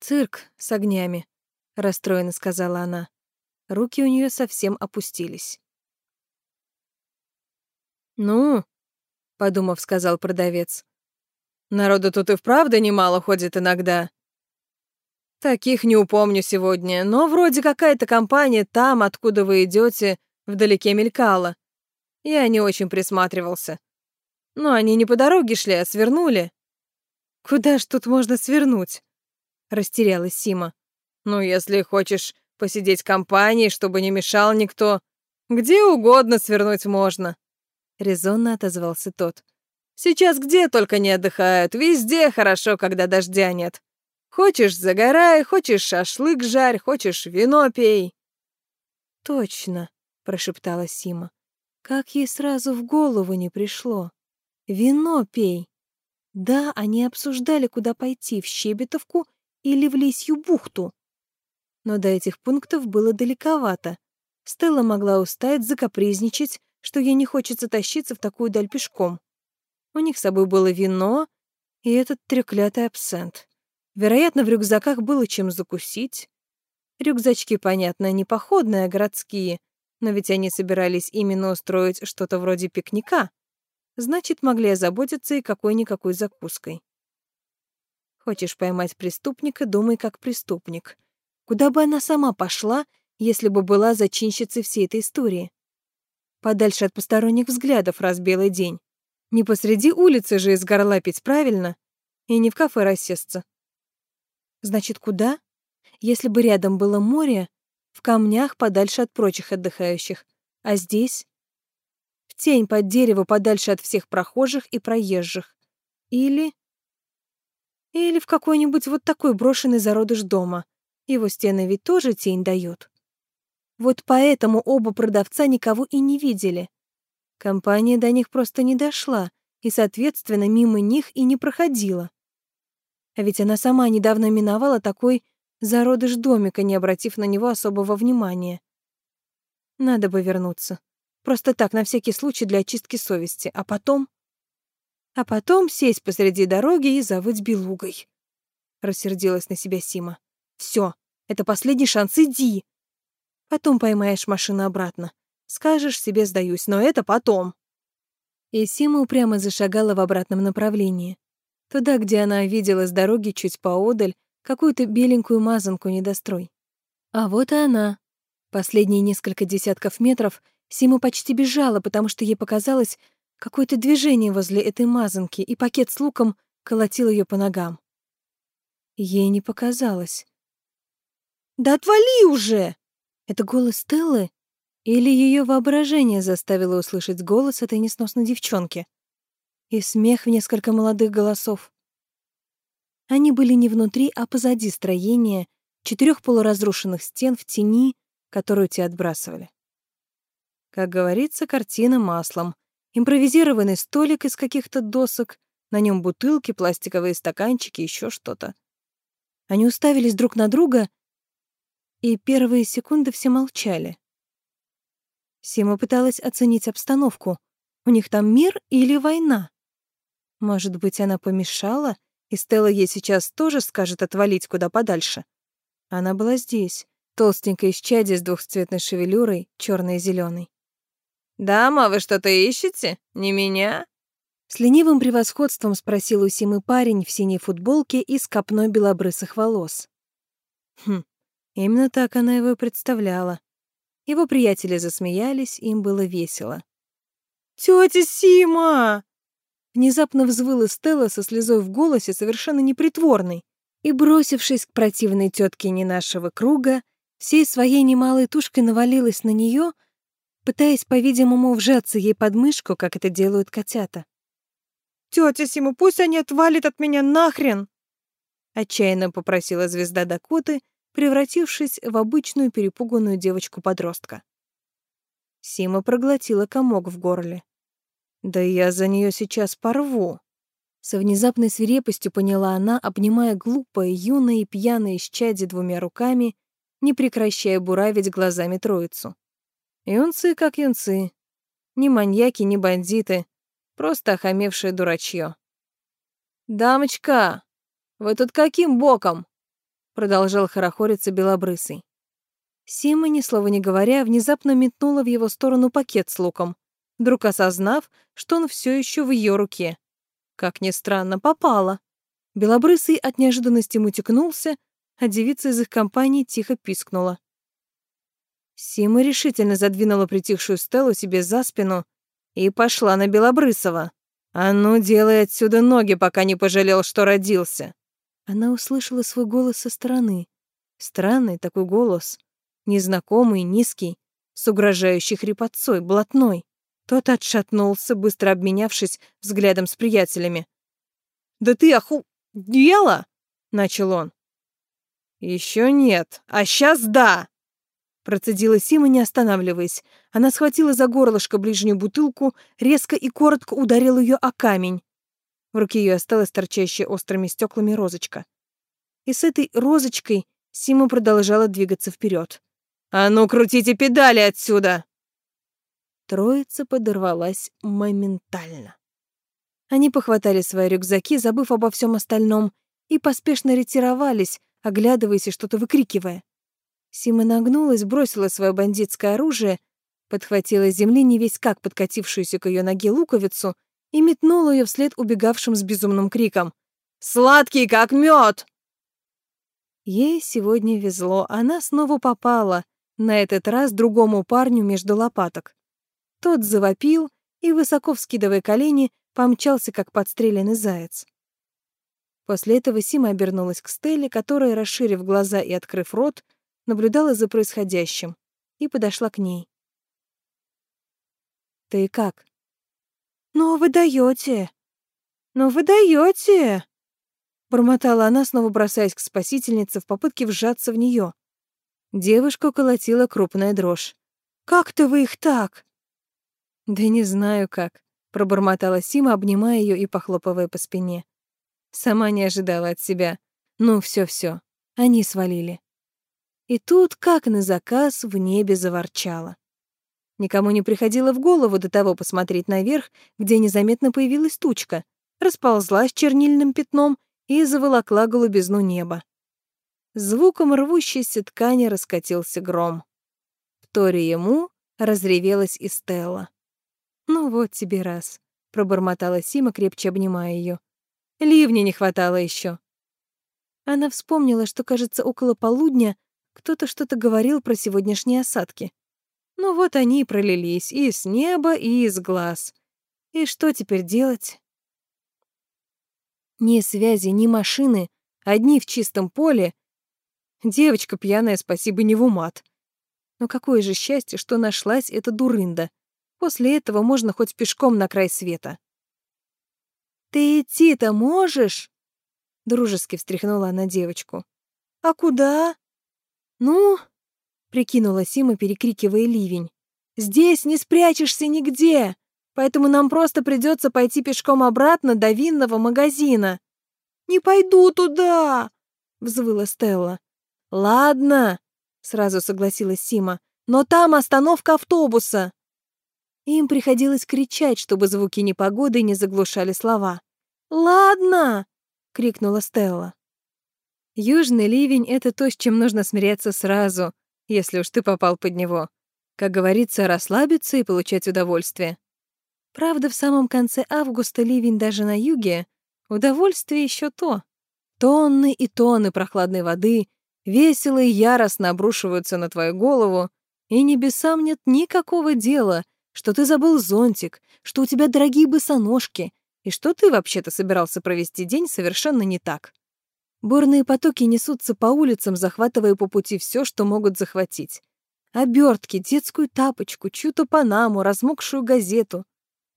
«Цирк с огнями», — расстроенно сказала она. Руки у нее совсем опустились. «Ну», — подумав, сказал продавец, «народу тут и вправду немало ходит иногда. Таких не упомню сегодня, но вроде какая-то компания там, откуда вы идете, вдалеке мелькала. Я не очень присматривался. Но они не по дороге шли, а свернули». «Куда ж тут можно свернуть?» Растерялась Сима. Ну, если хочешь посидеть в компании, чтобы не мешал никто, где угодно свернуть можно, резонно отозвался тот. Сейчас где только не отдыхают, везде хорошо, когда дождя нет. Хочешь загорай, хочешь шашлык жарь, хочешь вино пей. Точно, прошептала Сима. Как ей сразу в голову не пришло. Вино пей. Да, они обсуждали, куда пойти, в Щебетовку или в Лисью бухту. Но до этих пунктов было далековато. Стелла могла устать, закапризничать, что ей не хочется тащиться в такую даль пешком. У них с собой было вино и этот треклятый абсент. Вероятно, в рюкзаках было чем закусить. Рюкзачки, понятно, не походные, а городские, но ведь они собирались именно устроить что-то вроде пикника. Значит, могли озаботиться и какой-никакой закуской. Хочешь поймать преступника, думай как преступник. Куда бы она сама пошла, если бы была зачинщицей всей этой истории? Подальше от посторонних взглядов раз белый день. Не посреди улицы же из горла пить, правильно? И не в кафе рассесться. Значит, куда? Если бы рядом было море, в камнях подальше от прочих отдыхающих. А здесь? В тень под дерево подальше от всех прохожих и проезжих. Или... Или в какой-нибудь вот такой брошенный зародыш дома. Его стены ведь тоже тень дают. Вот поэтому оба продавца никого и не видели. Компания до них просто не дошла, и, соответственно, мимо них и не проходила. А ведь она сама недавно миновала такой зародыш домика, не обратив на него особого внимания. Надо бы вернуться. Просто так, на всякий случай, для очистки совести. А потом... А потом сесть посреди дороги и завыть белугой. Рассердилась на себя Сима. Все, это последний шанс, иди. Потом поймаешь машину обратно. Скажешь себе «сдаюсь», но это потом. И Сима упрямо зашагала в обратном направлении. Туда, где она видела с дороги чуть поодаль какую-то беленькую мазанку-недострой. А вот и она. Последние несколько десятков метров Сима почти бежала, потому что ей показалось какое-то движение возле этой мазанки, и пакет с луком колотил ее по ногам. Ей не показалось. «Да отвали уже!» Это голос Стеллы? Или ее воображение заставило услышать голос этой несносной девчонки? И смех в несколько молодых голосов. Они были не внутри, а позади строения, четырех полуразрушенных стен в тени, которую те отбрасывали. Как говорится, картина маслом. Импровизированный столик из каких-то досок, на нем бутылки, пластиковые стаканчики, еще что-то. Они уставились друг на друга, и первые секунды все молчали. Сима пыталась оценить обстановку. У них там мир или война? Может быть, она помешала, и Стелла ей сейчас тоже скажет отвалить куда подальше. Она была здесь, толстенькая исчадие с двухцветной шевелюрой, черной и зеленой. «Дама, вы что-то ищете? Не меня?» С ленивым превосходством спросил у Симы парень в синей футболке и с копной белобрысых волос. Хм, именно так она его и представляла. Его приятели засмеялись, им было весело. «Тётя Сима!» Внезапно взвыла Стелла со слезой в голосе, совершенно непритворной, и, бросившись к противной тетке не нашего круга, всей своей немалой тушкой навалилась на нее, пытаясь, по-видимому, вжаться ей под мышку, как это делают котята. «Тетя Сима, пусть они отвалят от меня нахрен!» Отчаянно попросила звезда Дакоты, превратившись в обычную перепуганную девочку-подростка. Сима проглотила комок в горле. Да я за нее сейчас порву. Со внезапной свирепостью поняла она, обнимая глупое, юное и пьяное исчадие двумя руками, не прекращая буравить глазами троицу. Юнцы как юнцы. Ни маньяки, ни бандиты. Просто охамевшее дурачье. «Дамочка, вы тут каким боком?» Продолжал хорохориться белобрысый. Сима, ни слова не говоря, внезапно метнула в его сторону пакет с луком вдруг осознав, что он все еще в ее руке. Как ни странно, попала. Белобрысый от неожиданности мутикнулся, а девица из их компании тихо пискнула. Сима решительно задвинула притихшую Стеллу себе за спину и пошла на Белобрысова. «А ну, делай отсюда ноги, пока не пожалел, что родился!» Она услышала свой голос со стороны. Странный такой голос. Незнакомый, низкий, с угрожающей хрипотцой, блатной. Тот отшатнулся, быстро обменявшись взглядом с приятелями. «Да ты оху... дела?» — начал он. «Еще нет, а сейчас да!» Процедила Сима, не останавливаясь. Она схватила за горлышко ближнюю бутылку, резко и коротко ударила ее о камень. В руке ее осталась торчащая острыми стеклами розочка. И с этой розочкой Сима продолжала двигаться вперед. «А ну, крутите педали отсюда!» Троица подорвалась моментально. Они похватали свои рюкзаки, забыв обо всем остальном, и поспешно ретировались, оглядываясь и что-то выкрикивая. Сима нагнулась, бросила свое бандитское оружие, подхватила с земли не весь как подкатившуюся к ее ноге луковицу и метнула ее вслед убегавшим с безумным криком. «Сладкий, как мед!» Ей сегодня везло, она снова попала, на этот раз другому парню между лопаток. Тот завопил и, высоко вскидывая колени, помчался, как подстреленный заяц. После этого Сима обернулась к Стелле, которая, расширив глаза и открыв рот, наблюдала за происходящим, и подошла к ней. «Ты как?» «Ну, вы даёте! Ну, вы даёте!» Бормотала она, снова бросаясь к спасительнице в попытке вжаться в неё. Девушку колотила крупная дрожь. «Как-то вы их так?» «Да не знаю как», — пробормотала Сима, обнимая её и похлопывая по спине. Сама не ожидала от себя. Ну, всё-всё, они свалили. И тут, как на заказ, в небе заворчало. Никому не приходило в голову до того посмотреть наверх, где незаметно появилась тучка, расползлась чернильным пятном и заволокла голубизну неба. Звуком рвущейся ткани раскатился гром. В торе ему разревелась и Стелла. «Ну вот тебе раз», — пробормотала Сима, крепче обнимая ее. «Ливня не хватало еще. Она вспомнила, что, кажется, около полудня кто-то что-то говорил про сегодняшние осадки. Ну вот они и пролились и с неба, и из глаз. И что теперь делать? Ни связи, ни машины, одни в чистом поле. Девочка пьяная, спасибо, не в умат. Но какое же счастье, что нашлась эта дурында. После этого можно хоть пешком на край света. «Ты идти-то можешь?» Дружески встряхнула она девочку. «А куда?» «Ну?» — прикинула Сима, перекрикивая ливень. «Здесь не спрячешься нигде, поэтому нам просто придется пойти пешком обратно до винного магазина». «Не пойду туда!» — взвыла Стелла. «Ладно», — сразу согласилась Сима, «но там остановка автобуса». Им приходилось кричать, чтобы звуки непогоды не заглушали слова. «Ладно!» — крикнула Стелла. Южный ливень — это то, с чем нужно смиряться сразу, если уж ты попал под него. Как говорится, расслабиться и получать удовольствие. Правда, в самом конце августа ливень даже на юге — удовольствие еще то. Тонны и тонны прохладной воды весело и яростно обрушиваются на твою голову, и небесам нет никакого дела, что ты забыл зонтик, что у тебя дорогие босоножки, и что ты вообще-то собирался провести день совершенно не так. Бурные потоки несутся по улицам, захватывая по пути все, что могут захватить. Обертки, детскую тапочку, чью-то панаму, размокшую газету.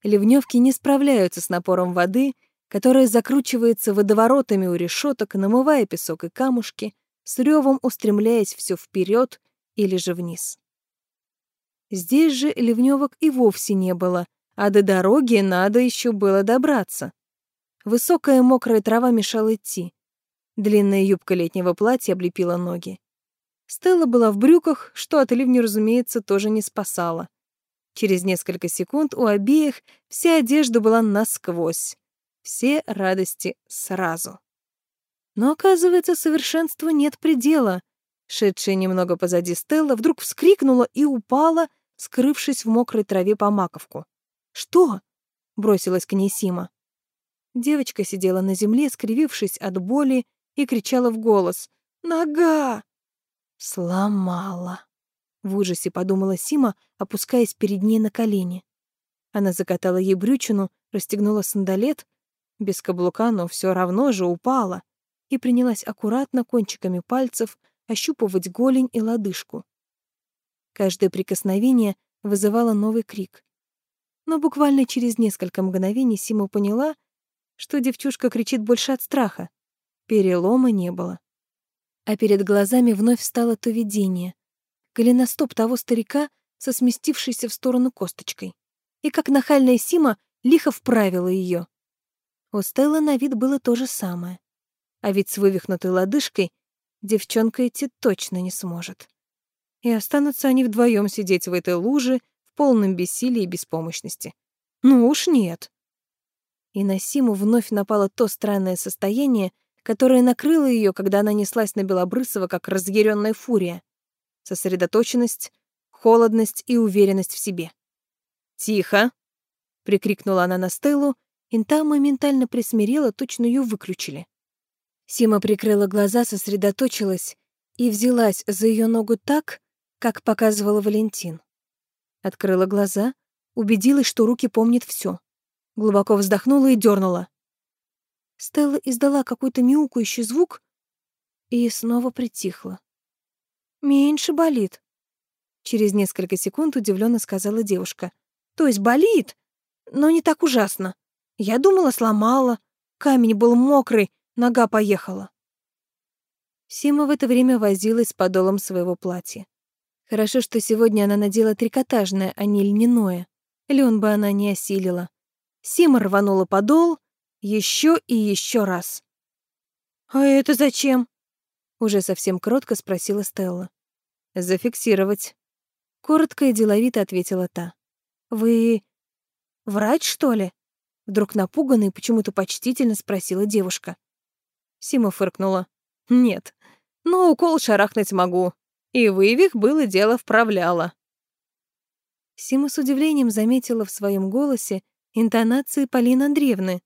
Ливневки не справляются с напором воды, которая закручивается водоворотами у решеток, намывая песок и камушки, с ревом устремляясь все вперед или же вниз. Здесь же ливневок и вовсе не было, а до дороги надо еще было добраться. Высокая мокрая трава мешала идти. Длинная юбка летнего платья облепила ноги. Стелла была в брюках, что от ливня, разумеется, тоже не спасало. Через несколько секунд у обеих вся одежда была насквозь. Все радости сразу. Но, оказывается, совершенству нет предела. Шедшая немного позади Стелла вдруг вскрикнула и упала, скрывшись в мокрой траве по маковку. «Что?» — бросилась к ней Сима. Девочка сидела на земле, скривившись от боли и кричала в голос «Нога!» «Сломала!» — в ужасе подумала Сима, опускаясь перед ней на колени. Она закатала ей брючину, расстегнула сандалет, без каблука, но все равно же упала, и принялась аккуратно кончиками пальцев ощупывать голень и лодыжку. Каждое прикосновение вызывало новый крик. Но буквально через несколько мгновений Сима поняла, что девчушка кричит больше от страха. Перелома не было. А перед глазами вновь встало то видение. Голеностоп того старика со сместившейся в сторону косточкой. И как нахальная Сима лихо вправила ее. У Стеллы на вид было то же самое. А ведь с вывихнутой лодыжкой девчонка идти точно не сможет. И останутся они вдвоем сидеть в этой луже в полном бессилии и беспомощности. Ну уж нет. И на Симу вновь напало то странное состояние, которая накрыла ее, когда она неслась на Белобрысова, как разъяренная фурия. Сосредоточенность, холодность и уверенность в себе. «Тихо!» — прикрикнула она на Стеллу, и та моментально присмирела, точно ее выключили. Сима прикрыла глаза, сосредоточилась и взялась за ее ногу так, как показывала Валентин. Открыла глаза, убедилась, что руки помнят все. Глубоко вздохнула и дернула. Стелла издала какой-то мяукающий звук и снова притихла. «Меньше болит», — через несколько секунд удивленно сказала девушка. «То есть болит, но не так ужасно. Я думала, сломала. Камень был мокрый, нога поехала». Сима в это время возилась с подолом своего платья. Хорошо, что сегодня она надела трикотажное, а не льняное. Лен бы она не осилила. Сима рванула подол еще и еще раз. «А это зачем?» Уже совсем кротко спросила Стелла. «Зафиксировать». Коротко и деловито ответила та. «Вы врач, что ли?» Вдруг напуганно и почему-то почтительно спросила девушка. Сима фыркнула. «Нет, но укол шарахнуть могу. И вывих было дело вправляла». Сима с удивлением заметила в своем голосе интонации Полины Андреевны.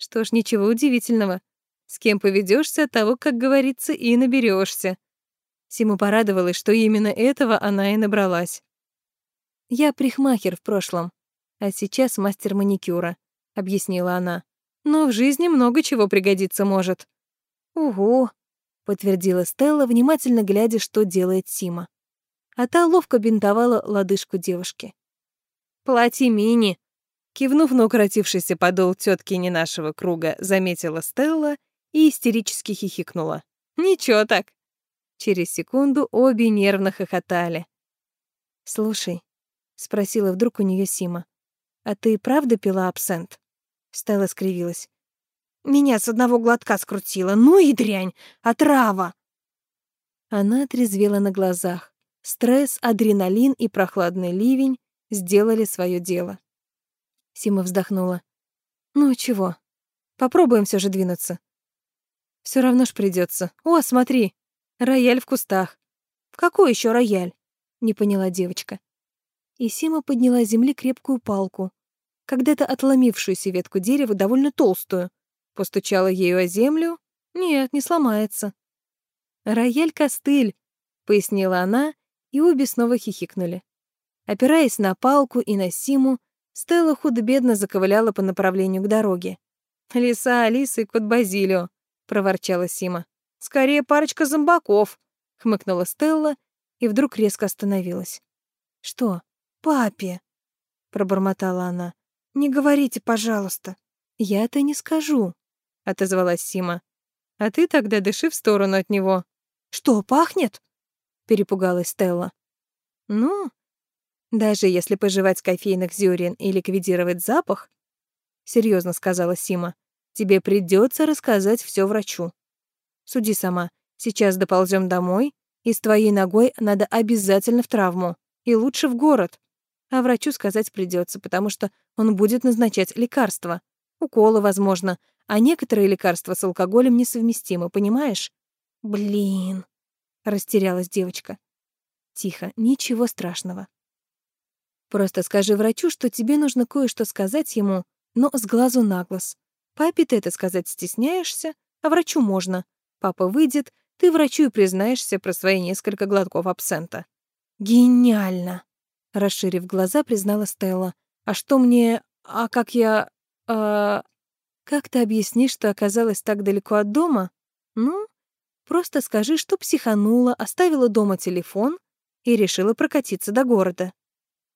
Что ж, ничего удивительного. С кем поведешься, того, как говорится, и наберешься. Сима порадовалась, что именно этого она и набралась. «Я прихмахер в прошлом, а сейчас мастер маникюра», — объяснила она. «Но в жизни много чего пригодиться может». «Угу», — подтвердила Стелла, внимательно глядя, что делает Сима а та ловко бинтовала лодыжку девушки. «Платье мини!» Кивнув на укоротившийся подол тетки не нашего круга, заметила Стелла и истерически хихикнула. «Ничего так!» Через секунду обе нервно хохотали. «Слушай», — спросила вдруг у нее Сима, «а ты правда пила абсент?» Стелла скривилась. «Меня с одного глотка скрутило, ну и дрянь, отрава!» Она отрезвела на глазах. Стресс, адреналин и прохладный ливень сделали свое дело. Сима вздохнула. Ну чего? Попробуем все же двинуться. Все равно ж придется. О, смотри, рояль в кустах. Какой еще рояль? Не поняла девочка. И Сима подняла с земли крепкую палку, когда-то отломившуюся ветку дерева довольно толстую, постучала ею о землю. Нет, не сломается. Рояль-костыль, пояснила она и обе снова хихикнули. Опираясь на палку и на Симу, Стелла худо-бедно заковыляла по направлению к дороге. «Лиса Алиса и кот Базилио», — проворчала Сима. «Скорее парочка зомбаков», — хмыкнула Стелла и вдруг резко остановилась. «Что? Папе?» — пробормотала она. «Не говорите, пожалуйста». «Я-то не скажу», — отозвалась Сима. «А ты тогда дыши в сторону от него». «Что, пахнет?» перепугалась Стелла. Ну, даже если пожевать кофейных зерен и ликвидировать запах, серьезно сказала Сима, тебе придется рассказать все врачу. Суди сама. Сейчас доползем домой, и с твоей ногой надо обязательно в травму, и лучше в город. А врачу сказать придется, потому что он будет назначать лекарства. Уколы, возможно, а некоторые лекарства с алкоголем несовместимы, понимаешь? Блин, Растерялась девочка. Тихо, ничего страшного. Просто скажи врачу, что тебе нужно кое-что сказать ему, но с глазу на глаз. Папе ты это сказать стесняешься, а врачу можно. Папа выйдет, ты врачу и признаешься про свои несколько глотков абсента. Гениально! Расширив глаза, признала Стелла. А что мне... А как я... А... Как ты объяснишь, что оказалась так далеко от дома? Ну, Просто скажи, что психанула, оставила дома телефон и решила прокатиться до города.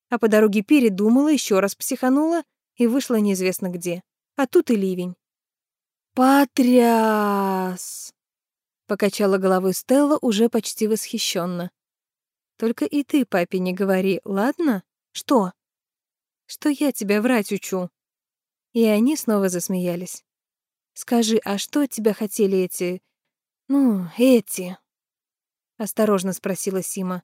А по дороге передумала, еще раз психанула и вышла неизвестно где. А тут и ливень. «Потряс!» — покачала головой Стелла уже почти восхищенно. «Только и ты папе не говори, ладно? Что?» «Что я тебя врать учу». И они снова засмеялись. «Скажи, а что тебя хотели эти «Ну, эти...» — осторожно спросила Сима.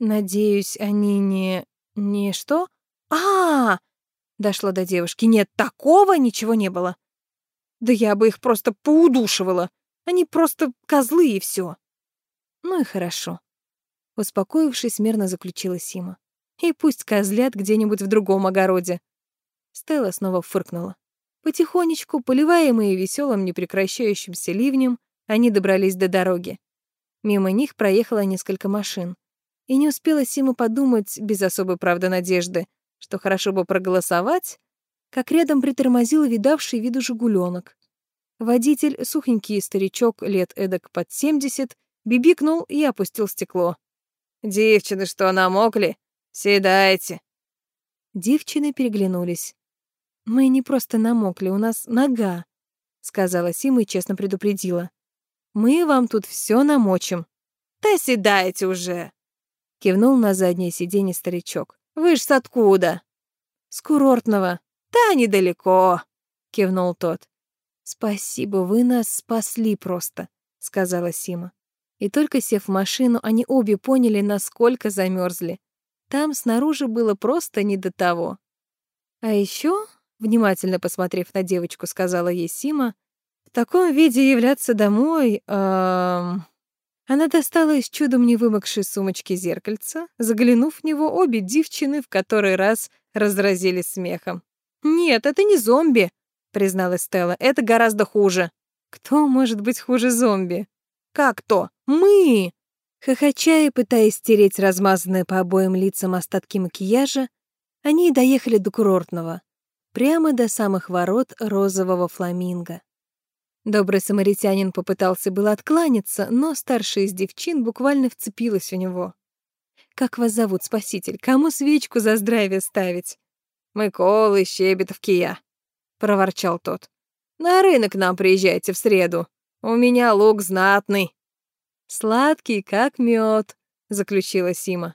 «Надеюсь, они не... не что?» а, -а, -а Дошло до девушки. «Нет, такого ничего не было. Да я бы их просто поудушивала. Они просто козлы и все. «Ну и хорошо». Успокоившись, мирно заключила Сима. «И пусть козлят где-нибудь в другом огороде». Стелла снова фыркнула. Потихонечку, поливаемые веселым непрекращающимся ливнем, они добрались до дороги. Мимо них проехало несколько машин. И не успела Сима подумать, без особой правды надежды, что хорошо бы проголосовать, как рядом притормозил видавший виду «Жигуленок». Водитель, сухенький старичок лет эдак под семьдесят, бибикнул и опустил стекло. «Девчины, что намокли? Седайте!» Девчины переглянулись. «Мы не просто намокли, у нас нога», — сказала Сима и честно предупредила. «Мы вам тут все намочим». «Да седайте уже!» — кивнул на заднее сиденье старичок. «Вы ж с откуда?» «С курортного». «Да, недалеко», — кивнул тот. «Спасибо, вы нас спасли просто», — сказала Сима. И только сев в машину, они обе поняли, насколько замерзли. Там снаружи было просто не до того. А еще, внимательно посмотрев на девочку, сказала ей Сима, в таком виде являться домой... Эм... Она достала из чудом не вымокшей сумочки зеркальца, заглянув в него, обе девчины в который раз разразились смехом. «Нет, это не зомби», призналась Стелла. Это гораздо хуже. Кто может быть хуже зомби? Как кто? Мы! Хохоча и пытаясь стереть размазанные по обоим лицам остатки макияжа, они доехали до курортного, прямо до самых ворот розового фламинго. Добрый самаритянин попытался было откланяться, но старшая из девчин буквально вцепилась в него. «Как вас зовут, спаситель? Кому свечку за здравие ставить?» «Мы Колы, Щебетов, Кия», — проворчал тот. «На рынок нам приезжайте в среду. У меня лук знатный». «Сладкий, как мед, заключила Сима.